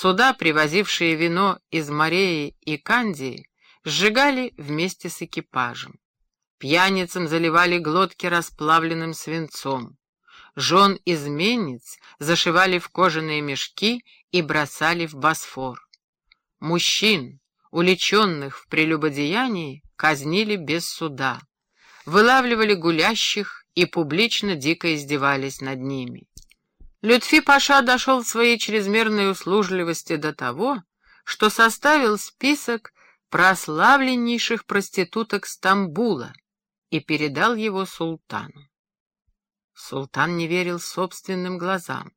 Суда, привозившие вино из Мореи и Кандии, сжигали вместе с экипажем. Пьяницам заливали глотки расплавленным свинцом. Жен изменниц зашивали в кожаные мешки и бросали в Босфор. Мужчин, уличенных в прелюбодеянии, казнили без суда. Вылавливали гулящих и публично дико издевались над ними. Лютфи Паша дошел в своей чрезмерной услужливости до того, что составил список прославленнейших проституток Стамбула и передал его султану. Султан не верил собственным глазам.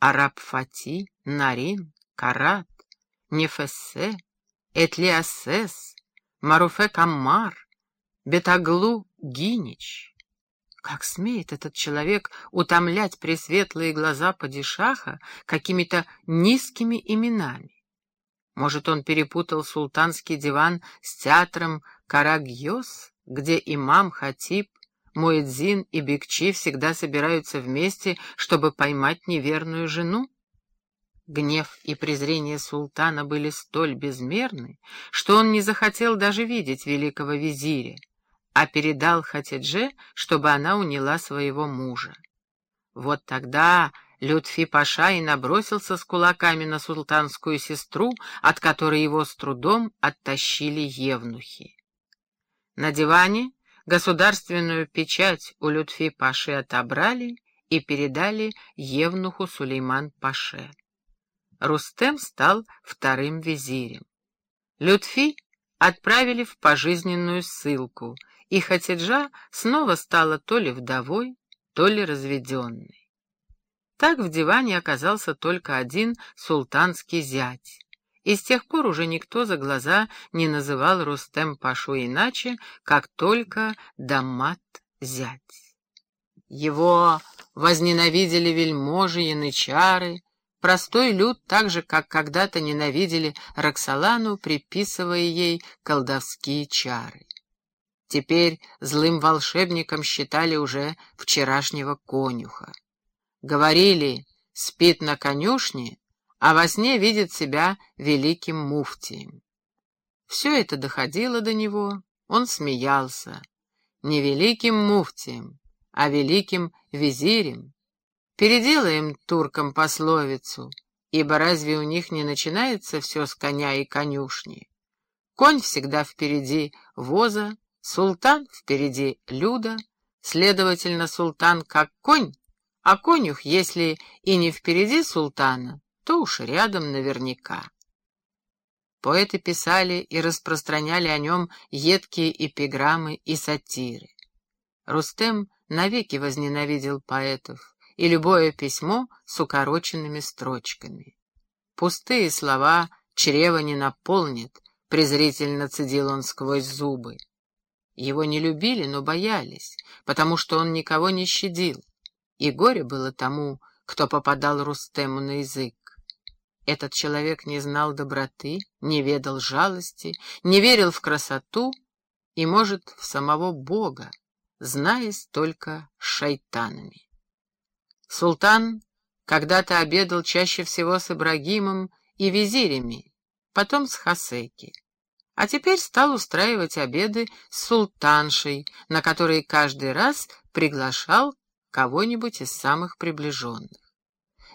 Араб Фати, Нарин, Карат, Нефессе, Этлиасес, Маруфе Каммар, Бетаглу Гинич. Как смеет этот человек утомлять пресветлые глаза падишаха какими-то низкими именами? Может, он перепутал султанский диван с театром Карагьос, где имам, хатиб, Муэдзин и Бекчи всегда собираются вместе, чтобы поймать неверную жену? Гнев и презрение султана были столь безмерны, что он не захотел даже видеть великого визиря а передал Хатидже, чтобы она уняла своего мужа. Вот тогда Лютфи Паша и набросился с кулаками на султанскую сестру, от которой его с трудом оттащили евнухи. На диване государственную печать у Лютфи Паши отобрали и передали евнуху Сулейман Паше. Рустем стал вторым визирем. Лютфи отправили в пожизненную ссылку — и Хатиджа снова стала то ли вдовой, то ли разведенной. Так в диване оказался только один султанский зять, и с тех пор уже никто за глаза не называл Рустем Пашу иначе, как только Дамат зять. Его возненавидели вельможи, янычары, простой люд, так же, как когда-то ненавидели Роксолану, приписывая ей колдовские чары. Теперь злым волшебником считали уже вчерашнего конюха. Говорили, спит на конюшне, а во сне видит себя великим муфтием. Все это доходило до него, он смеялся. Не великим муфтием, а великим визирем. Переделаем туркам пословицу, ибо разве у них не начинается все с коня и конюшни? Конь всегда впереди воза, Султан впереди Люда, следовательно, султан как конь, а конюх, если и не впереди султана, то уж рядом наверняка. Поэты писали и распространяли о нем едкие эпиграммы и сатиры. Рустем навеки возненавидел поэтов и любое письмо с укороченными строчками. Пустые слова чрево не наполнит, презрительно цедил он сквозь зубы. Его не любили, но боялись, потому что он никого не щадил, и горе было тому, кто попадал Рустему на язык. Этот человек не знал доброты, не ведал жалости, не верил в красоту и, может, в самого Бога, знаясь только шайтанами. Султан когда-то обедал чаще всего с Ибрагимом и визирями, потом с Хасеки а теперь стал устраивать обеды с султаншей, на которые каждый раз приглашал кого-нибудь из самых приближенных.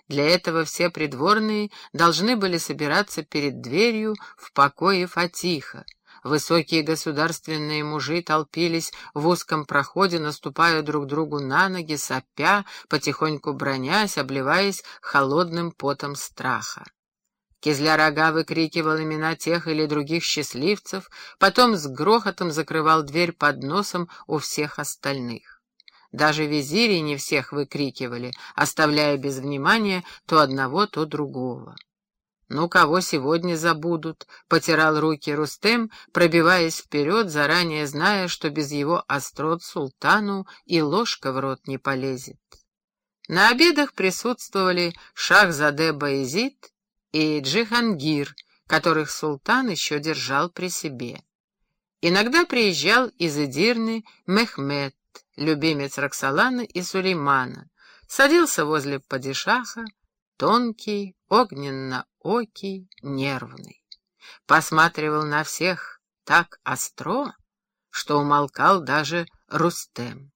Для этого все придворные должны были собираться перед дверью в покое Фатиха. Высокие государственные мужи толпились в узком проходе, наступая друг другу на ноги, сопя, потихоньку бронясь, обливаясь холодным потом страха. Кизля-рога выкрикивал имена тех или других счастливцев, потом с грохотом закрывал дверь под носом у всех остальных. Даже визири не всех выкрикивали, оставляя без внимания то одного, то другого. «Ну, кого сегодня забудут?» — потирал руки Рустем, пробиваясь вперед, заранее зная, что без его острот султану и ложка в рот не полезет. На обедах присутствовали Шахзаде Баезид и Джихангир, которых султан еще держал при себе. Иногда приезжал из Эдирны Мехмед, любимец Роксолана и Сулеймана, садился возле падишаха, тонкий, огненно-окий, нервный. Посматривал на всех так остро, что умолкал даже Рустем.